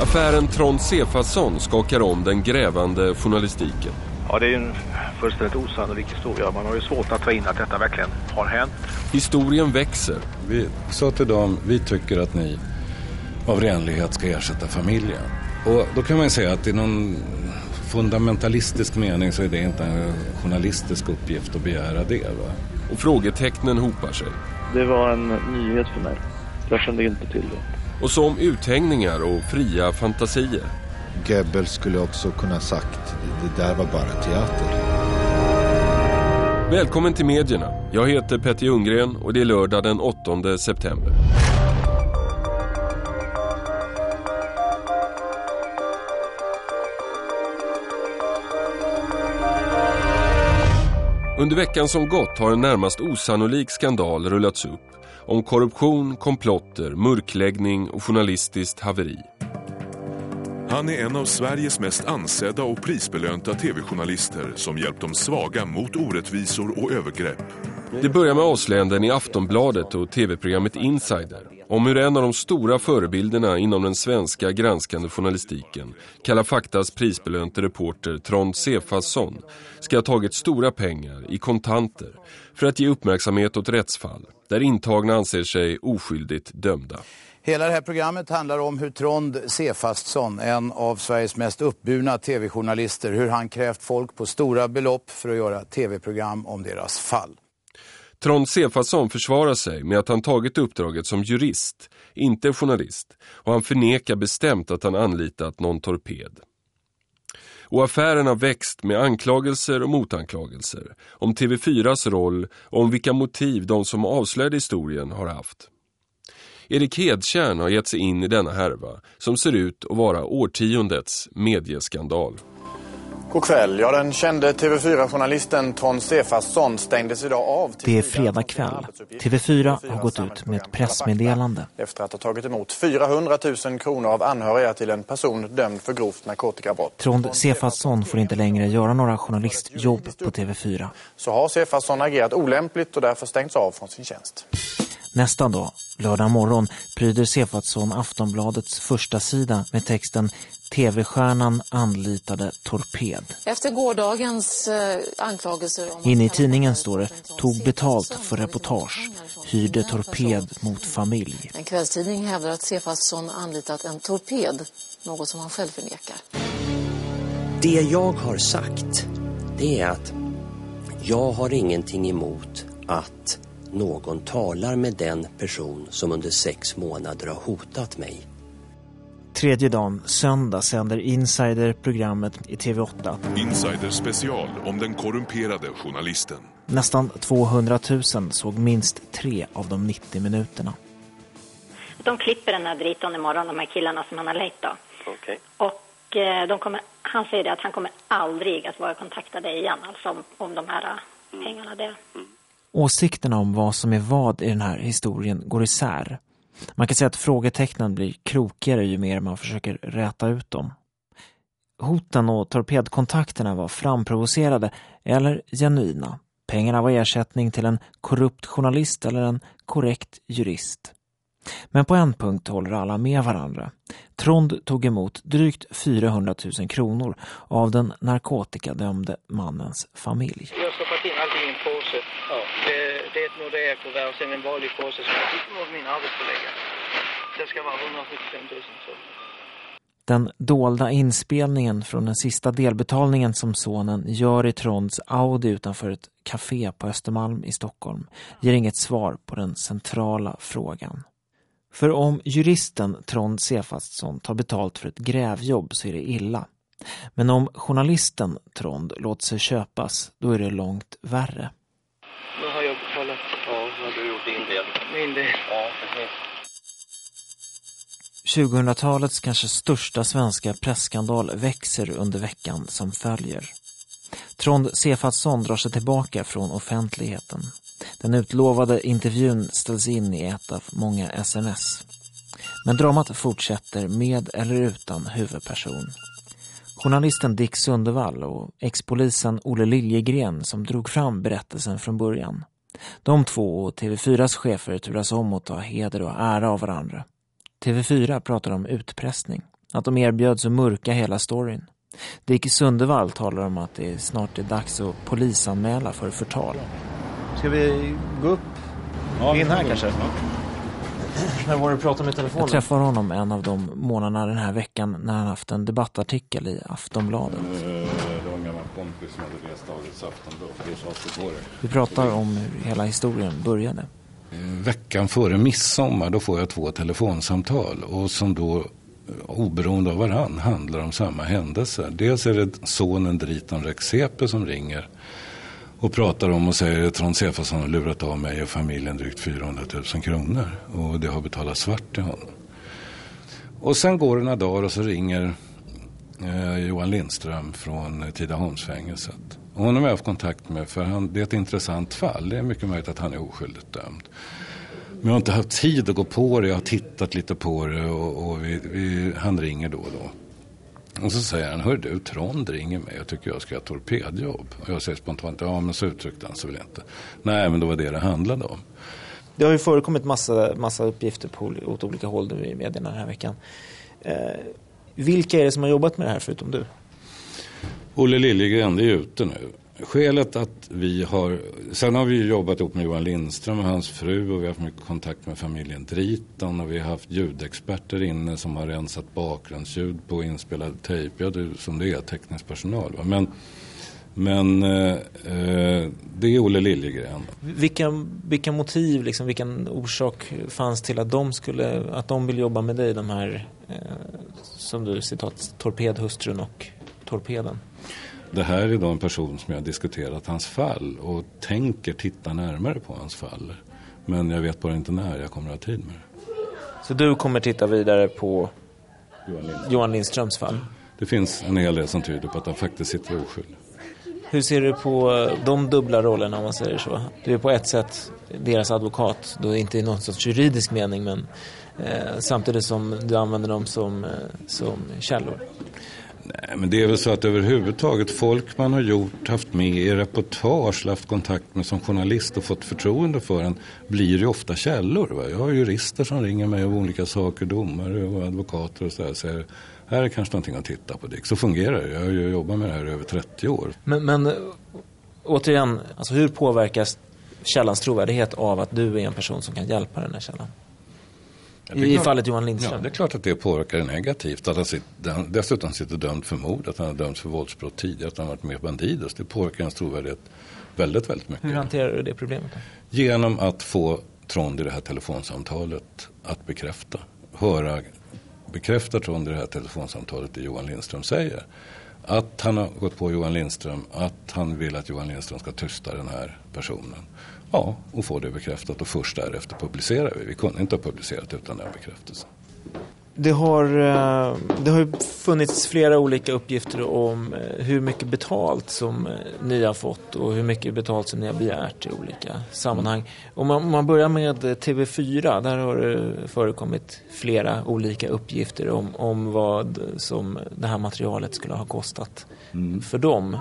Affären Trond Sefasson skakar om den grävande journalistiken. Ja, det är en fullständigt osannolik historia. Man har ju svårt att ta in att detta verkligen har hänt. Historien växer. Vi sa till dem, vi tycker att ni av renlighet ska ersätta familjen. Och då kan man ju säga att i någon fundamentalistisk mening så är det inte en journalistisk uppgift att begära det. Va? Och frågetecknen hopar sig. Det var en nyhet för mig. Jag kände inte till det. Och så om uthängningar och fria fantasier. Goebbels skulle också kunna sagt det där var bara teater. Välkommen till medierna. Jag heter Petter Ljunggren och det är lördag den 8 september. Under veckan som gått har en närmast osannolik skandal rullats upp om korruption, komplotter, mörkläggning och journalistiskt haveri. Han är en av Sveriges mest ansedda och prisbelönta tv-journalister som hjälpt de svaga mot orättvisor och övergrepp. Det börjar med avslöjanden i Aftonbladet och tv-programmet Insider om hur en av de stora förebilderna inom den svenska granskande journalistiken, Kalla faktas prisbelönte reporter Trond Sefasson, ska ha tagit stora pengar i kontanter för att ge uppmärksamhet åt rättsfall där intagna anser sig oskyldigt dömda. Hela det här programmet handlar om hur Trond Sefastsson, en av Sveriges mest uppburna tv-journalister, hur han krävt folk på stora belopp för att göra tv-program om deras fall. Trond Sefasson försvarar sig med att han tagit uppdraget som jurist, inte journalist, och han förnekar bestämt att han anlitat någon torped. Och affären har växt med anklagelser och motanklagelser om TV4s roll och om vilka motiv de som avslöjade historien har haft. Erik Hedtjärn har gett sig in i denna härva som ser ut att vara årtiondets medieskandal. God kväll. Ja, den kände TV4-journalisten Trond Stefasson stängdes idag av. Det är fredag kväll. TV4 har gått ut med ett pressmeddelande. Efter att ha tagit emot 400 000 kronor av anhöriga till en person dömd för grovt narkotikabrott. Trond Stefasson får inte längre göra några journalistjobb på TV4. Så har Stefasson agerat olämpligt och därför stängts av från sin tjänst. Nästa dag, lördag morgon, pryder Sefatsson Aftonbladets första sida med texten TV-stjärnan anlitade torped. Efter gårdagens eh, anklagelser om... Inne i tidningen står det, tog betalt för reportage, hyrde torped mot familj. En kvällstidning hävdar att Sefatsson anlitat en torped, något som han själv förnekar. Det jag har sagt, det är att jag har ingenting emot att någon talar med den person som under sex månader har hotat mig. Tredje dagen, söndag, sänder Insider programmet i TV8. Insider special om den korrumperade journalisten. Nästan 200 000 såg minst tre av de 90 minuterna. De klipper den här driton imorgon, de här killarna som han har lejt då. Okay. Och eh, de kommer, han säger att han kommer aldrig att vara kontaktad igen, alltså om, om de här mm. pengarna. Det. Mm. Åsikterna om vad som är vad i den här historien går isär. Man kan säga att frågetecknen blir krokigare ju mer man försöker räta ut dem. Hoten och torpedkontakterna var framprovocerade eller genuina. Pengarna var ersättning till en korrupt journalist eller en korrekt jurist. Men på en punkt håller alla med varandra. Trond tog emot drygt 400 000 kronor av den narkotikadömde mannens familj. Jag har stoppat in allting i en påse. Ja. Det, det är ett Nordea-kuvert och sen en vanlig påse som jag fick av min arbetskollega. Det ska vara 175 000. Så. Den dolda inspelningen från den sista delbetalningen som sonen gör i Tronds Audi utanför ett café på Östermalm i Stockholm ger inget svar på den centrala frågan. För om juristen Trond Sefastsson tar betalt för ett grävjobb så är det illa. Men om journalisten Trond låter sig köpas, då är det långt värre. Nu har jag betalat. Ja, nu har du gjort din del. Ja, precis. 2000-talets kanske största svenska pressskandal växer under veckan som följer. Trond Sefatsson drar sig tillbaka från offentligheten. Den utlovade intervjun ställs in i ett av många sms. Men dramat fortsätter med eller utan huvudperson. Journalisten Dick Sundevall och ex-polisen Olle Liljegren som drog fram berättelsen från början. De två och TV4s chefer turas om att ta heder och ära av varandra. TV4 pratar om utpressning, att de erbjöds att mörka hela storyn. Dick Sundevall talar om att det snart är dags att polisanmäla för förtal. Ska vi gå upp ja, in här kanske? När var du pratade med telefonen? Jag träffar honom en av de månaderna den här veckan när han haft en debattartikel i Aftonbladet. Vi pratar om hur hela historien började. Veckan före midsommar då får jag två telefonsamtal och som då oberoende av varann handlar om samma händelse. Dels är det sonen Dritan Rexepe som ringer och pratar om och säger att Trond Cefason har lurat av mig och familjen drygt 400 000 kronor och det har betalats svart till honom. Och sen går det några dagar och så ringer eh, Eh, Johan Lindström från Tidaholmsfängelset. Och honom har jag haft kontakt med för han, det är ett intressant fall. Det är mycket möjligt att han är oskyldigt dömd. Men jag har inte haft tid att gå på det. Jag har tittat lite på det och, och vi, vi, han ringer då och då. Och så säger han, hör du, Trond ringer mig och tycker jag ska ha torpedjobb. Och jag säger spontant, ja men så uttryckte han sig väl inte. Nej, men då var det det handlade om. Det har ju förekommit massa, massa uppgifter på, åt olika håll i medierna den här veckan. Eh, vilka är det som har jobbat med det här förutom du? Olle Liljegren, är ute nu. Skälet att vi har, sen har vi jobbat ihop med Johan Lindström och hans fru och vi har haft mycket kontakt med familjen Dritan och vi har haft ljudexperter inne som har rensat bakgrundsljud på inspelad tejp, ja, det, som det är, teknisk personal. Va? Men, men eh, eh, det är Olle Liljegren. Vilka, vilka motiv, liksom, vilken orsak fanns till att de, skulle, att de vill jobba med dig, de här, som du citat, torpedhustrun och torpeden? Det här är då en person som jag har diskuterat hans fall och tänker titta närmare på hans fall. Men jag vet bara inte när jag kommer att ha tid med det. Så du kommer titta vidare på Johan, Lindström. Johan Lindströms fall? Det finns en hel del som tyder på att han faktiskt sitter oskyldig. Hur ser du på de dubbla rollerna om man säger så? Du är på ett sätt deras advokat, då inte i någon sorts juridisk mening men eh, samtidigt som du använder dem som, eh, som källor. Nej, men det är väl så att överhuvudtaget folk man har gjort, haft med i reportage, haft kontakt med som journalist och fått förtroende för en blir ju ofta källor. Va? Jag har jurister som ringer mig om olika saker, domare och advokater och så här, säger här är kanske någonting att titta på. Dick. Så fungerar det. Jag har ju jobbat med det här i över 30 år. Men, men återigen, alltså hur påverkas källans trovärdighet av att du är en person som kan hjälpa den här källan? I klart, fallet Johan Lindström? Ja, det är klart att det påverkar det negativt. Att han, sitter, dessutom sitter dömd för mord, att han har dömts för våldsbrott tidigare, att han varit med Bandidos. Det påverkar hans trovärdighet väldigt, väldigt mycket. Hur hanterar du det problemet? Genom att få Trond i det här telefonsamtalet att bekräfta. Höra, bekräfta Trond i det här telefonsamtalet det Johan Lindström säger. Att han har gått på Johan Lindström, att han vill att Johan Lindström ska tysta den här personen. Ja, och få det bekräftat och först därefter publicerar vi. Vi kunde inte ha publicerat utan den bekräftelsen. Det har, eh, det har funnits flera olika uppgifter om eh, hur mycket betalt som eh, ni har fått och hur mycket betalt som ni har begärt i olika sammanhang. Om man, om man börjar med TV4, där har det förekommit flera olika uppgifter om, om vad som det här materialet skulle ha kostat mm. för dem.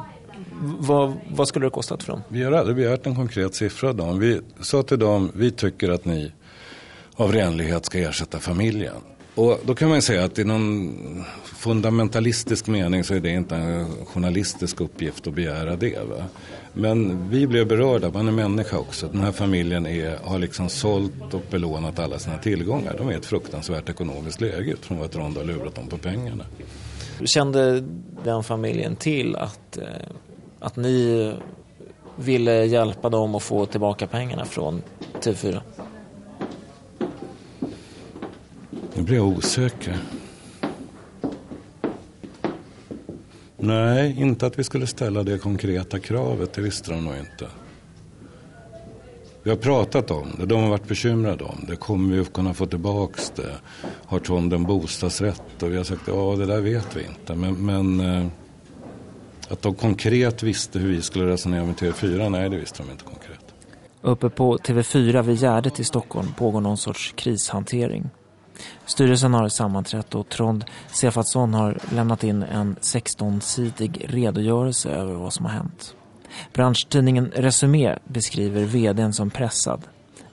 Vad, vad, skulle det kostat för dem? Vi har aldrig begärt en konkret siffra. Dem. Vi sa till dem, vi tycker att ni av renlighet ska ersätta familjen. Och då kan man säga att i någon fundamentalistisk mening så är det inte en journalistisk uppgift att begära det. Va? Men vi blev berörda, man är människa också. Den här familjen är, har liksom sålt och belånat alla sina tillgångar. De är i ett fruktansvärt ekonomiskt läge från att Ronda har lurat dem på pengarna. Kände den familjen till att eh, att ni ville hjälpa dem att få tillbaka pengarna från TV4? Nu blir jag osäker. Nej, inte att vi skulle ställa det konkreta kravet, det visste de nog inte. Vi har pratat om det, de har varit bekymrade om det. Kommer vi att kunna få tillbaka det? Har Trond en bostadsrätt? Och vi har sagt, ja det där vet vi inte. Men, men eh, att de konkret visste hur vi skulle resonera med TV4, nej det visste de inte konkret. Uppe på TV4 vid Gärdet i Stockholm pågår någon sorts krishantering. Styrelsen har sammanträtt och Trond Sefatsson har lämnat in en 16-sidig redogörelse över vad som har hänt. Branschtidningen Resumé beskriver vdn som pressad.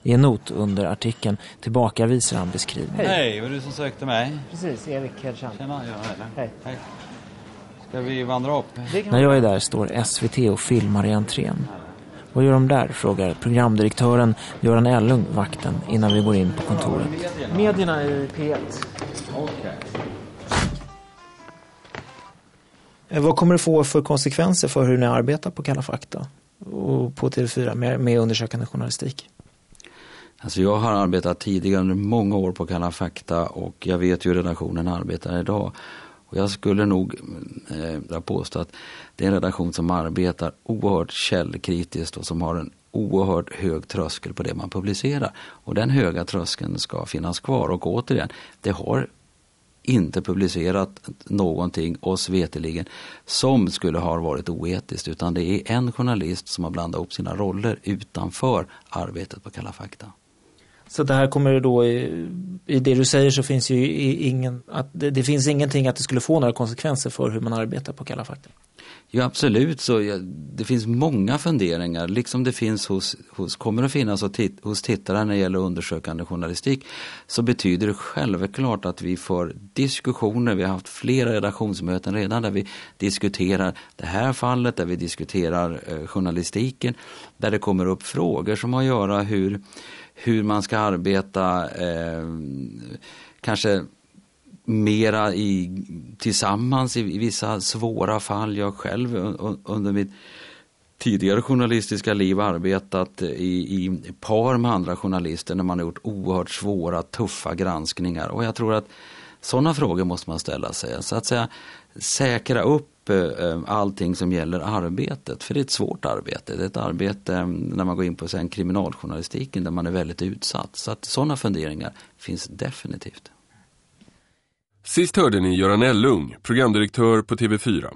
I en not under artikeln tillbakavisar han beskrivningen. Hej, var du som sökte mig? Precis, Erik Hedstrand. Tjena, ja, Hej. Hej. Ska vi vandra upp? När jag är där står SVT och filmar i entrén. Vad gör de där? frågar programdirektören Göran Ellung vakten innan vi går in på kontoret. Medierna i P1. Okej. Eh, Vad kommer det få för konsekvenser för hur ni arbetar på Kalla fakta och på TV4 med, med undersökande journalistik? Alltså jag har arbetat tidigare under många år på Kalla fakta och jag vet ju hur redaktionen arbetar idag. Och jag skulle nog eh, påstå att det är en redaktion som arbetar oerhört källkritiskt och som har en oerhört hög tröskel på det man publicerar. Och den höga tröskeln ska finnas kvar och återigen, det har inte publicerat någonting oss veteligen som skulle ha varit oetiskt utan det är en journalist som har blandat upp sina roller utanför arbetet på Kalla fakta. Så det här kommer då i, i det du säger så finns ju ingen att det, det, finns ingenting att det skulle få några konsekvenser för hur man arbetar på Kalla fakta. Ja absolut, så ja, det finns många funderingar. Liksom det finns hos, hos kommer att finnas hos tittare när det gäller undersökande journalistik så betyder det självklart att vi får diskussioner, vi har haft flera redaktionsmöten redan där vi diskuterar det här fallet, där vi diskuterar eh, journalistiken, där det kommer upp frågor som har att göra hur hur man ska arbeta eh, kanske mera i, tillsammans i, i vissa svåra fall. Jag själv under mitt tidigare journalistiska liv arbetat i, i par med andra journalister när man har gjort oerhört svåra, tuffa granskningar. Och jag tror att sådana frågor måste man ställa sig. Så att säga säkra upp eh, eh, allting som gäller arbetet. För det är ett svårt arbete. Det är ett arbete eh, när man går in på sen kriminaljournalistiken där man är väldigt utsatt. Så att sådana funderingar finns definitivt. Sist hörde ni Göran Ellung, programdirektör på TV4.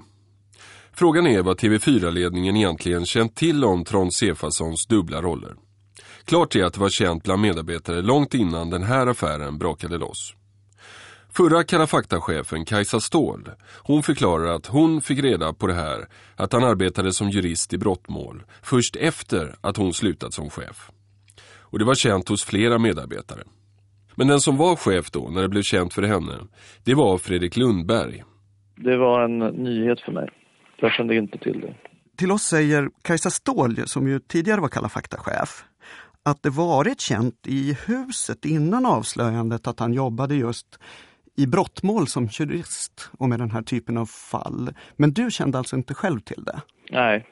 Frågan är vad TV4-ledningen egentligen känt till om Trond Cefassons dubbla roller. Klart är att det var känt bland medarbetare långt innan den här affären brakade loss. Förra Kalla fakta-chefen Kajsa Ståhl, hon förklarar att hon fick reda på det här att han arbetade som jurist i brottmål först efter att hon slutat som chef. Och det var känt hos flera medarbetare. Men den som var chef då, när det blev känt för henne, det var Fredrik Lundberg. Det var en nyhet för mig. Jag kände inte till det. Till oss säger Kajsa Ståhl, som ju tidigare var Kalla fakta-chef, att det varit känt i huset innan avslöjandet att han jobbade just i brottmål som jurist och med den här typen av fall. Men du kände alltså inte själv till det? Nej,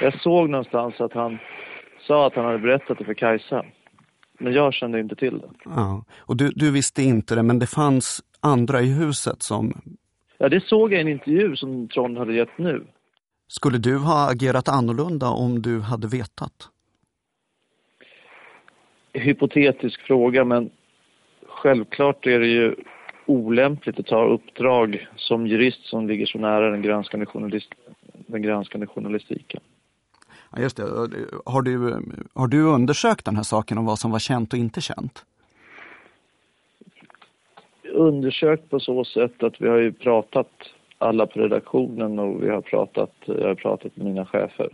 jag såg någonstans att han sa att han hade berättat det för Kajsa. Men jag kände inte till det. Ja, och du, du visste inte det, men det fanns andra i huset som... Ja, det såg jag i en intervju som Trond hade gett nu. Skulle du ha agerat annorlunda om du hade vetat? Hypotetisk fråga, men självklart är det ju olämpligt att ta uppdrag som jurist som ligger så nära den granskande, journalist, den granskande journalistiken. Ja, just det. Har du, har du undersökt den här saken om vad som var känt och inte känt? Undersökt på så sätt att vi har ju pratat alla på redaktionen och vi har pratat, jag har pratat med mina chefer.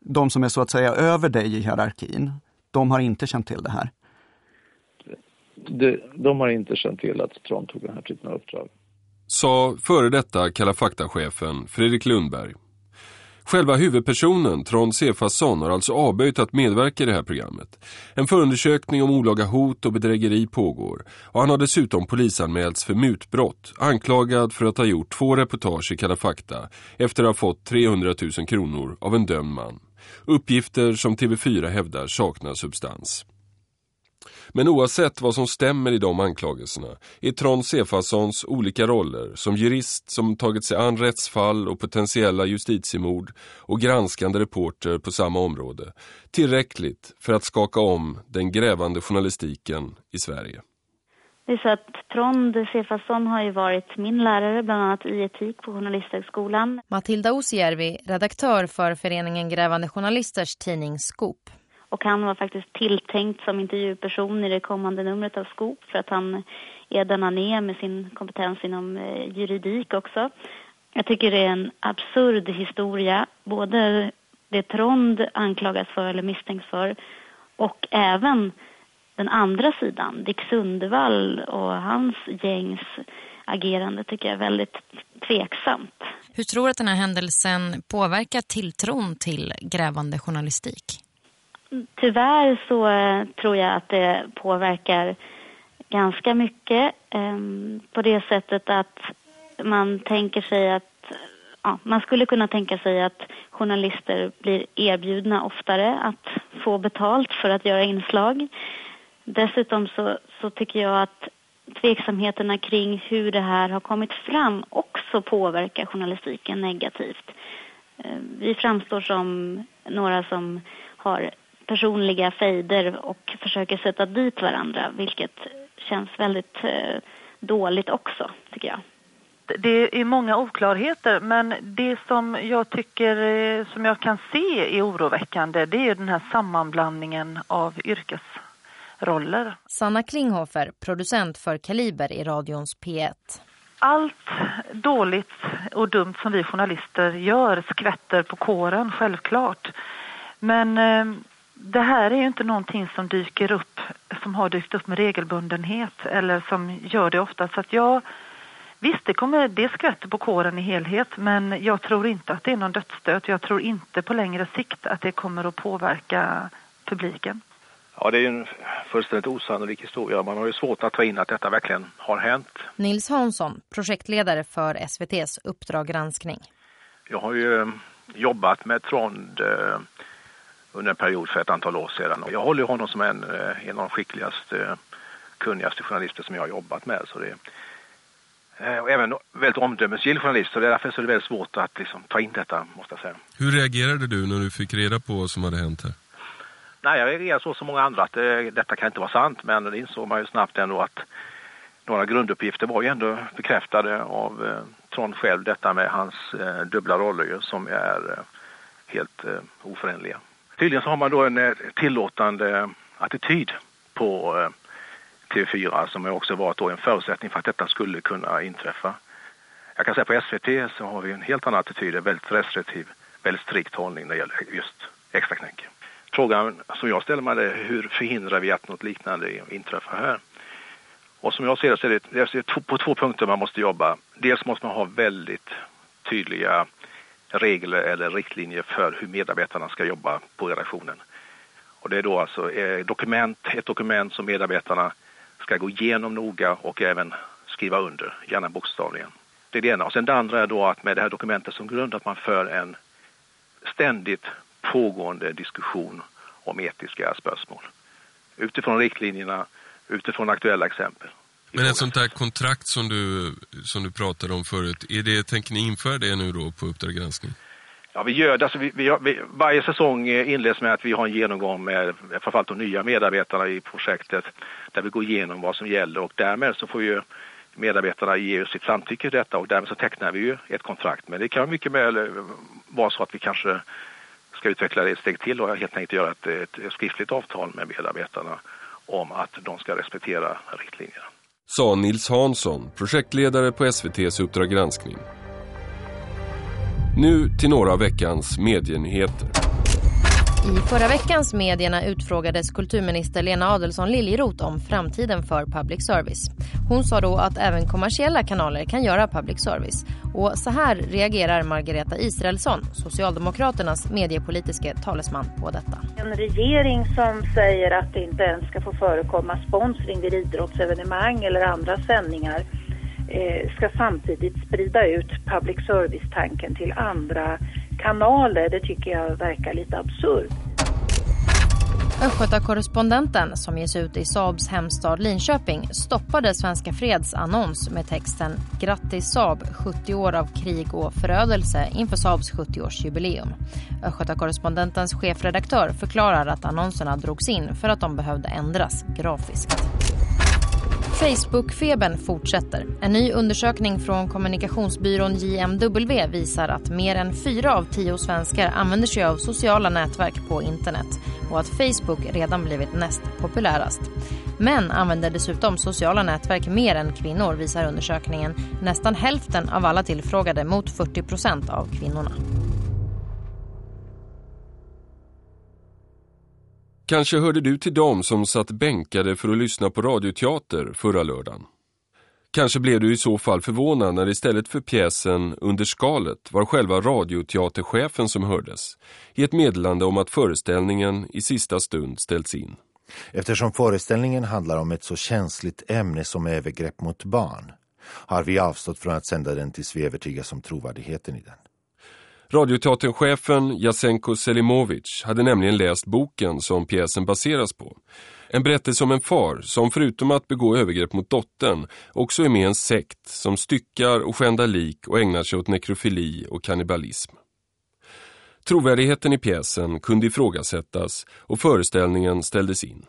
De som är så att säga över dig i hierarkin, de har inte känt till det här? De, de har inte känt till att Trond tog den här typen av uppdrag. Sa före detta Kalla fakta-chefen Fredrik Lundberg. Själva huvudpersonen, Trond Sefasson, har alltså avböjt att medverka i det här programmet. En förundersökning om olaga hot och bedrägeri pågår och han har dessutom polisanmälts för mutbrott, anklagad för att ha gjort två reportage i Kalla fakta efter att ha fått 300 000 kronor av en dömd man. Uppgifter som TV4 hävdar saknar substans. Men oavsett vad som stämmer i de anklagelserna är Trond Cefassons olika roller som jurist som tagit sig an rättsfall och potentiella justitiemord och granskande reporter på samma område tillräckligt för att skaka om den grävande journalistiken i Sverige. Det är så att Trond Cefasson har ju varit min lärare bland annat i etik på Journalisthögskolan. Matilda Osjärvi, redaktör för föreningen Grävande Journalisters tidning Skop. Och han var faktiskt tilltänkt som intervjuperson i det kommande numret av Skop för att han är den han är med sin kompetens inom eh, juridik också. Jag tycker det är en absurd historia, både det Trond anklagas för eller misstänks för och även den andra sidan, Dick Sundevall och hans gängs agerande tycker jag är väldigt tveksamt. Hur tror du att den här händelsen påverkar tilltron till grävande journalistik? Tyvärr så eh, tror jag att det påverkar ganska mycket eh, på det sättet att man tänker sig att ja, man skulle kunna tänka sig att journalister blir erbjudna oftare att få betalt för att göra inslag. Dessutom så, så tycker jag att tveksamheterna kring hur det här har kommit fram också påverkar journalistiken negativt. Ehm, vi framstår som några som har personliga fejder och försöker sätta dit varandra, vilket känns väldigt eh, dåligt också, tycker jag. Det är många oklarheter, men det som jag tycker, eh, som jag kan se är oroväckande, det är den här sammanblandningen av yrkesroller. Sanna Klinghofer, producent för Kaliber i radions P1. Allt dåligt och dumt som vi journalister gör skvätter på kåren, självklart. Men eh, det här är ju inte någonting som dyker upp, som har dykt upp med regelbundenhet eller som gör det ofta. Så att jag, visst, det kommer, det skvätter på kåren i helhet, men jag tror inte att det är någon dödsstöt. Jag tror inte på längre sikt att det kommer att påverka publiken. Ja, det är ju en fullständigt osannolik historia. Man har ju svårt att ta in att detta verkligen har hänt. Nils Hansson, projektledare för SVTs Uppdrag granskning. Jag har ju eh, jobbat med Trond eh, under en period för ett antal år sedan. Jag håller honom som en, eh, en av de skickligaste, kunnigaste journalister som jag har jobbat med. Så det, och även väldigt omdömesgill journalist, så därför är det väldigt svårt att liksom, ta in detta, måste jag säga. Hur reagerade du när du fick reda på vad som hade hänt här? Nej, jag reagerade så som många andra att det, detta kan inte vara sant, men det insåg man ju snabbt ändå att några grunduppgifter var ju ändå bekräftade av eh, Trond själv, detta med hans eh, dubbla roller som är eh, helt eh, oförenliga. Tydligen så har man då en eh, tillåtande eh, attityd på eh, TV4 som har också varit då en förutsättning för att detta skulle kunna inträffa. Jag kan säga på SVT så har vi en helt annan attityd, en väldigt restriktiv, väldigt strikt hållning när det gäller just extraknäck. Frågan som jag ställer mig är hur förhindrar vi att något liknande inträffar här? Och som jag ser det så är det, på två punkter man måste jobba. Dels måste man ha väldigt tydliga regler eller riktlinjer för hur medarbetarna ska jobba på redaktionen. Och det är då alltså eh, dokument, ett dokument som medarbetarna ska gå igenom noga och även skriva under, gärna bokstavligen. Det är det ena. Och sen det andra är då att med det här dokumentet som grund att man för en ständigt pågående diskussion om etiska spörsmål. Utifrån riktlinjerna, utifrån aktuella exempel. Men ett sånt där kontrakt som du, som du pratade om förut, är det, tänker ni införa det nu då på Uppdrag granskning? Ja, vi gör det. Alltså, vi, vi, vi, varje säsong eh, inleds med att vi har en genomgång med framförallt de nya medarbetarna i projektet där vi går igenom vad som gäller och därmed så får ju medarbetarna ge sitt samtycke till detta och därmed så tecknar vi ju ett kontrakt. Men det kan mycket väl eh, vara så att vi kanske ska utveckla det ett steg till och helt enkelt göra ett, ett skriftligt avtal med medarbetarna om att de ska respektera riktlinjerna sa Nils Hansson, projektledare på SVTs Uppdrag granskning. Nu till några av veckans medienyheter. I förra veckans medierna utfrågades kulturminister Lena Adelsson Liljeroth om framtiden för public service. Hon sa då att även kommersiella kanaler kan göra public service. Och så här reagerar Margareta Israelsson, Socialdemokraternas mediepolitiska talesman på detta. En regering som säger att det inte ens ska få förekomma sponsring vid idrottsevenemang eller andra sändningar eh, ska samtidigt sprida ut public service-tanken till andra kanaler. Det tycker jag verkar lite absurt. Östgötakorrespondenten som ges ut i Saabs hemstad Linköping stoppade Svenska Freds annons med texten Grattis Saab, 70 år av krig och förödelse inför Saabs 70-årsjubileum. Östgötakorrespondentens chefredaktör förklarar att annonserna drogs in för att de behövde ändras grafiskt. Facebook-febern fortsätter. En ny undersökning från kommunikationsbyrån JMW visar att mer än fyra av tio svenskar använder sig av sociala nätverk på internet och att Facebook redan blivit näst populärast. Män använder dessutom sociala nätverk mer än kvinnor visar undersökningen. Nästan hälften av alla tillfrågade mot 40 procent av kvinnorna. Kanske hörde du till dem som satt bänkade för att lyssna på radioteater förra lördagen. Kanske blev du i så fall förvånad när istället för pjäsen Under skalet var själva radioteaterchefen som hördes i ett meddelande om att föreställningen i sista stund ställts in. Eftersom föreställningen handlar om ett så känsligt ämne som övergrepp mot barn har vi avstått från att sända den tills vi övertygas om trovärdigheten i den. Radioteaterchefen Jasenko Selimovic hade nämligen läst boken som pjäsen baseras på. En berättelse om en far som förutom att begå övergrepp mot dottern också är med i en sekt som styckar och skändar lik och ägnar sig åt nekrofili och kannibalism. Trovärdigheten i pjäsen kunde ifrågasättas och föreställningen ställdes in.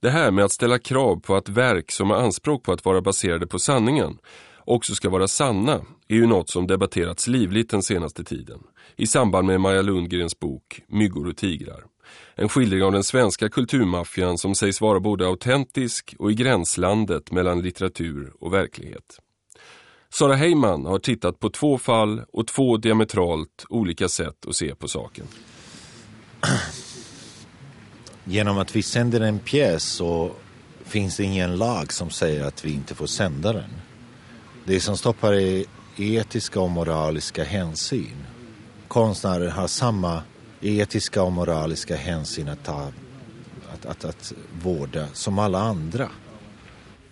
Det här med att ställa krav på att verk som har anspråk på att vara baserade på sanningen också ska vara sanna är ju något som debatterats livligt den senaste tiden i samband med Maja Lundgrens bok Myggor och tigrar. En skildring av den svenska kulturmaffian som sägs vara både autentisk och i gränslandet mellan litteratur och verklighet. Sara Heyman har tittat på två fall och två diametralt olika sätt att se på saken. Genom att vi sänder en pjäs så finns det ingen lag som säger att vi inte får sända den. Det som stoppar är etiska och moraliska hänsyn. Konstnärer har samma etiska och moraliska hänsyn att, ta, att, att, att vårda som alla andra.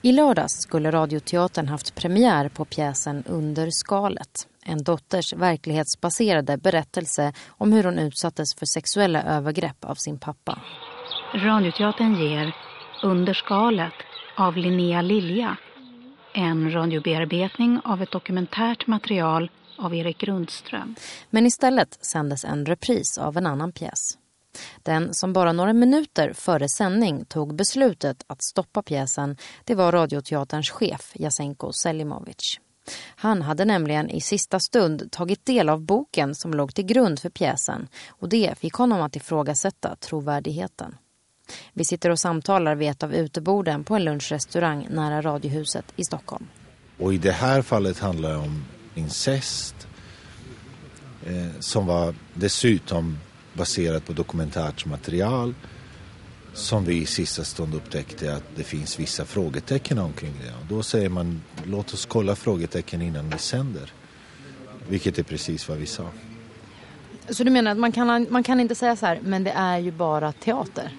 I lördags skulle Radioteatern haft premiär på pjäsen Under skalet. En dotters verklighetsbaserade berättelse om hur hon utsattes för sexuella övergrepp av sin pappa. Radioteatern ger Under skalet av Linnea Lilja. En radiobearbetning av ett dokumentärt material av Erik Grundström. Men istället sändes en repris av en annan pjäs. Den som bara några minuter före sändning tog beslutet att stoppa pjäsen det var Radioteaterns chef Jasenko Selimovic. Han hade nämligen i sista stund tagit del av boken som låg till grund för pjäsen och det fick honom att ifrågasätta trovärdigheten. Vi sitter och samtalar vid ett av uteborden på en lunchrestaurang nära Radiohuset i Stockholm. Och i det här fallet handlar det om incest eh, som var dessutom baserat på dokumentärt material som vi i sista stund upptäckte att det finns vissa frågetecken omkring det. Och då säger man låt oss kolla frågetecken innan vi sänder. Vilket är precis vad vi sa. Så du menar att man kan, man kan inte säga så här, men det är ju bara teater?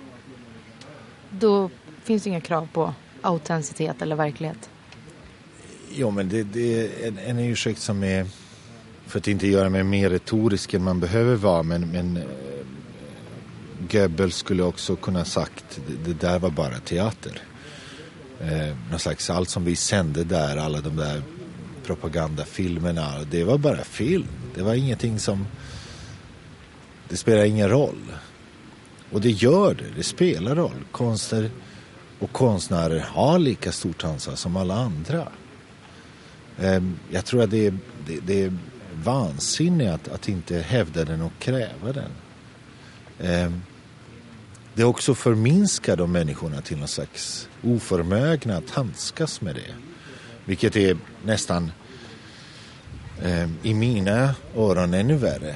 Då finns det inga krav på autenticitet eller verklighet? Jo, men det, det är en, en ursäkt som är, för att inte göra mig mer retorisk än man behöver vara, men, men äh, Goebbels skulle också kunna sagt det, det där var bara teater. Eh, någon slags, allt som vi sände där, alla de där propagandafilmerna, det var bara film. Det var ingenting som, det spelar ingen roll. Och det gör det, det spelar roll. Konster och konstnärer har lika stort ansvar som alla andra. Ehm, jag tror att det är, det, det är vansinne att, att inte hävda den och kräva den. Ehm, det också förminskar de människorna till någon slags oförmögna att handskas med det. Vilket är nästan ehm, i mina öron ännu värre.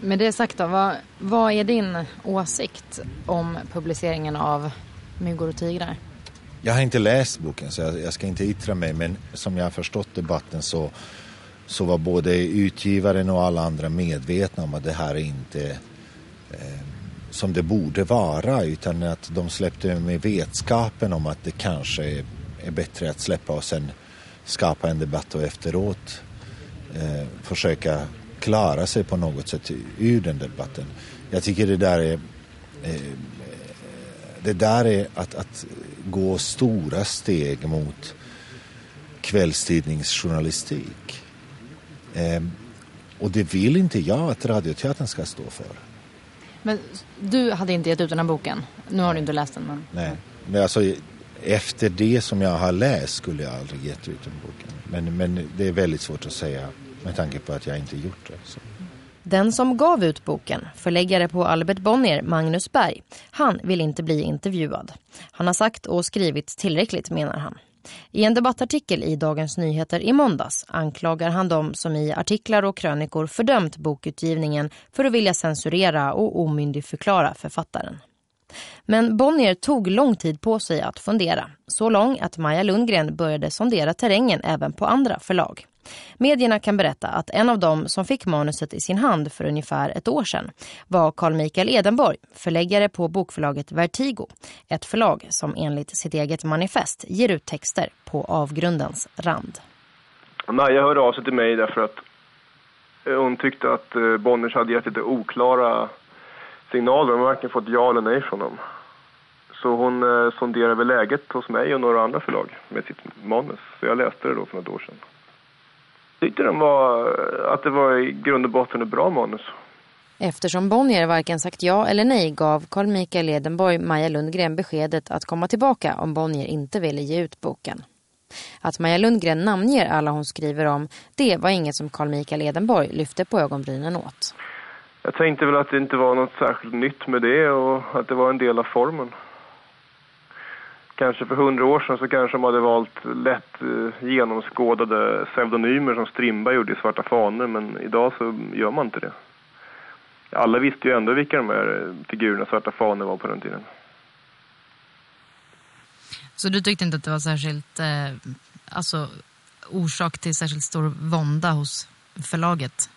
Med det sagt då, vad, vad är din åsikt om publiceringen av Myggor och tigrar? Jag har inte läst boken så jag, jag, ska inte yttra mig men som jag har förstått debatten så, så var både utgivaren och alla andra medvetna om att det här är inte eh, som det borde vara utan att de släppte med vetskapen om att det kanske är, är bättre att släppa och sen skapa en debatt och efteråt eh, försöka klara sig på något sätt ur den debatten. Jag tycker det där är eh, det där är att, att gå stora steg mot kvällstidningsjournalistik. Eh, och det vill inte jag att Radioteatern ska stå för. Men du hade inte gett ut den här boken? Nu har du inte läst den. Men... Nej, men alltså, efter det som jag har läst skulle jag aldrig gett ut den boken. Men, men det är väldigt svårt att säga med tanke på att jag inte gjort det. Så. Den som gav ut boken, förläggare på Albert Bonnier, Magnus Berg, han vill inte bli intervjuad. Han har sagt och skrivit tillräckligt, menar han. I en debattartikel i Dagens Nyheter i måndags anklagar han dem som i artiklar och krönikor fördömt bokutgivningen för att vilja censurera och omyndigförklara författaren. Men Bonnier tog lång tid på sig att fundera. Så lång att Maja Lundgren började sondera terrängen även på andra förlag. Medierna kan berätta att en av dem som fick manuset i sin hand för ungefär ett år sedan var Carl Mikael Edenborg, förläggare på bokförlaget Vertigo. Ett förlag som enligt sitt eget manifest ger ut texter på avgrundens rand. Maja hörde av sig till mig därför att hon tyckte att eh, Bonners hade gett lite oklara signaler. De har varken fått ja eller nej från dem. Så hon eh, sonderade läget hos mig och några andra förlag med sitt manus. Så jag läste det då för något år sedan. Jag tyckte de var, eh, att det var i grund och botten ett bra manus. Eftersom Bonnier varken sagt ja eller nej gav Carl Mikael Edenborg Maja Lundgren beskedet att komma tillbaka om Bonnier inte ville ge ut boken. Att Maja Lundgren namnger alla hon skriver om, det var inget som Carl Mikael Edenborg lyfte på ögonbrynen åt. Jag tänkte väl att det inte var något särskilt nytt med det och att det var en del av formen. Kanske för hundra år sedan så kanske de hade valt lätt eh, genomskådade pseudonymer som Strimba gjorde i Svarta fanor, men idag så gör man inte det. Alla visste ju ändå vilka de här eh, figurerna Svarta fanor var på den tiden. Så du tyckte inte att det var särskilt eh, alltså orsak till särskilt stor vånda hos förlaget?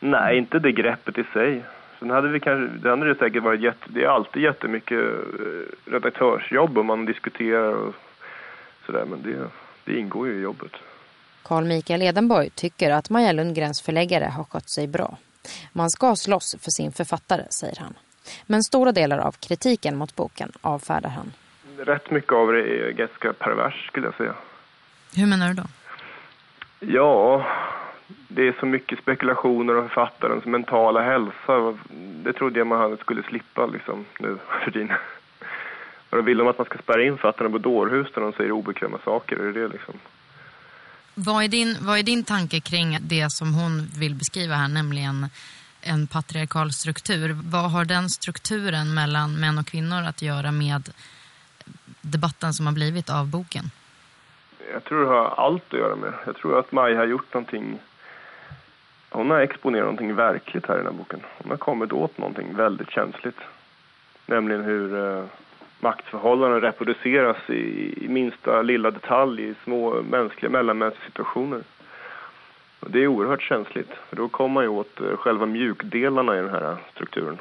Nej, inte det greppet i sig. Sen hade vi kanske, det hade det säkert varit jätte, det är alltid jättemycket eh, redaktörsjobb om man diskuterar och sådär, men det, det ingår ju i jobbet. Carl Mikael Edenborg tycker att Maja Lundgrens förläggare har skött sig bra. Man ska slåss för sin författare, säger han. Men stora delar av kritiken mot boken avfärdar han. Rätt mycket av det är ganska pervers skulle jag säga. Hur menar du då? Ja, det är så mycket spekulationer om författarens mentala hälsa. Det trodde jag man skulle slippa liksom, nu för tiden. Och vill de att man ska spärra in författarna på dårhus när de säger obekväma saker. Är det liksom? Vad är, din, vad är din tanke kring det som hon vill beskriva här, nämligen en patriarkal struktur? Vad har den strukturen mellan män och kvinnor att göra med debatten som har blivit av boken? Jag tror det har allt att göra med. Jag tror att Maj har gjort någonting hon har exponerat någonting verkligt här i den här boken. Hon har kommit åt någonting väldigt känsligt. Nämligen hur eh, maktförhållanden reproduceras i, i, minsta lilla detalj i små mänskliga, mellanmänskliga situationer. Och det är oerhört känsligt, för då kommer man ju åt eh, själva mjukdelarna i den här strukturen.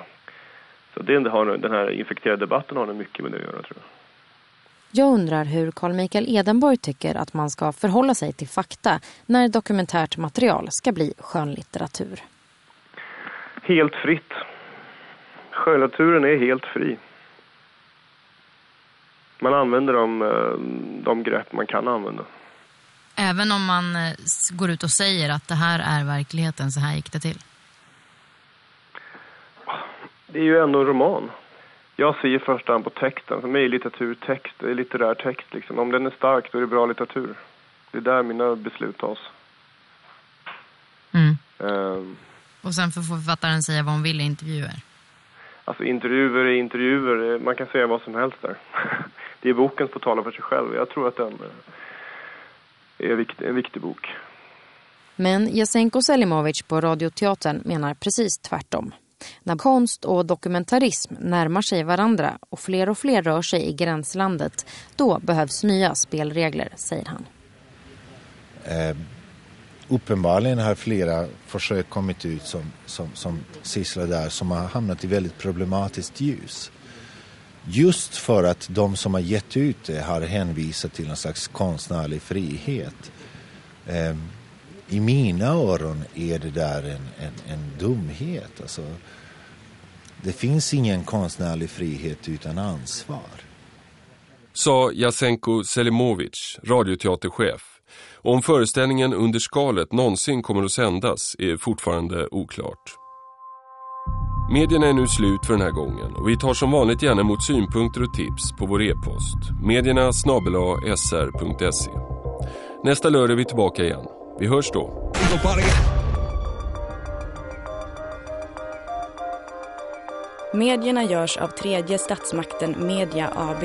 Så det har, den här infekterade debatten har nog mycket med det att göra, tror jag. Jag undrar hur Carl Mikael Edenborg tycker att man ska förhålla sig till fakta när dokumentärt material ska bli skönlitteratur. Helt fritt. Skönlitteraturen är helt fri. Man använder de, eh, de grepp man kan använda. Även om man eh, går ut och säger att det här är verkligheten, så här gick det till? Det är ju ändå en roman. Jag ser i första hand på texten. För mig är litteratur text, är litterär text. Liksom. Om den är stark, då är det bra litteratur. Det är där mina beslut tas. Mm. Um, och sen får författaren säga vad hon vill i intervjuer? Alltså intervjuer är intervjuer. Man kan säga vad som helst där. det är boken som får tala för sig själv. Jag tror att den är en viktig bok. Men Jasenko Selimovic på Radioteatern menar precis tvärtom. När konst och dokumentarism närmar sig varandra och fler och fler rör sig i gränslandet, då behövs nya spelregler, säger han. Eh, uppenbarligen har flera försök kommit ut som, som, som sysslar där som har hamnat i väldigt problematiskt ljus. Just för att de som har gett ut det har hänvisat till en slags konstnärlig frihet. Eh, i mina öron är det där en, en, en dumhet. Alltså, det finns ingen konstnärlig frihet utan ansvar. Sa Jasenko Selimovic, radioteaterchef. Och om föreställningen under skalet någonsin kommer att sändas är fortfarande oklart. Medierna är nu slut för den här gången och vi tar som vanligt gärna emot synpunkter och tips på vår e-post. Medierna snabela sr.se. Nästa lördag är vi tillbaka igen. Vi hörs då. Medierna görs av tredje statsmakten Media AB.